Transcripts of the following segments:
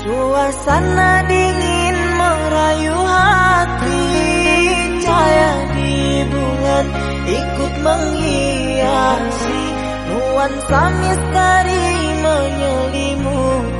Suasana dingin merayu hati. Cahaya di bulan ikut menghiasi Nuansa misteri menyelimuti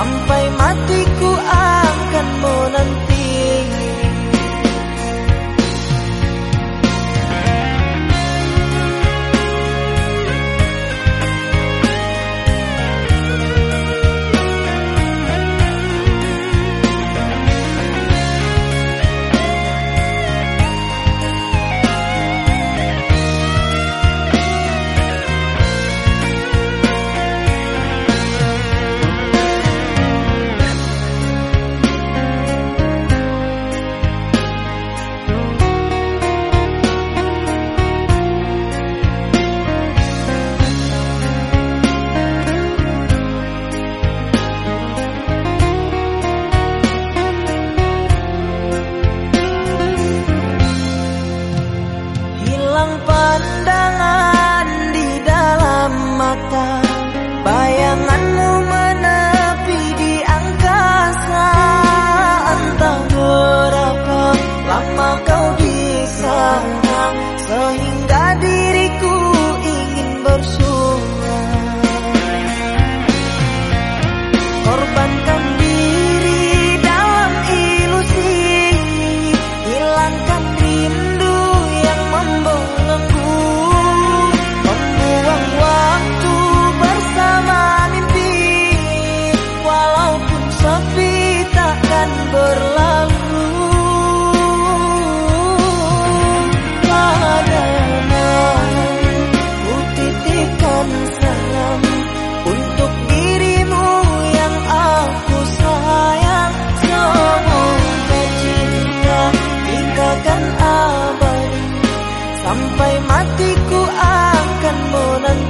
sampai matiku maka Sampai matiku akan menanti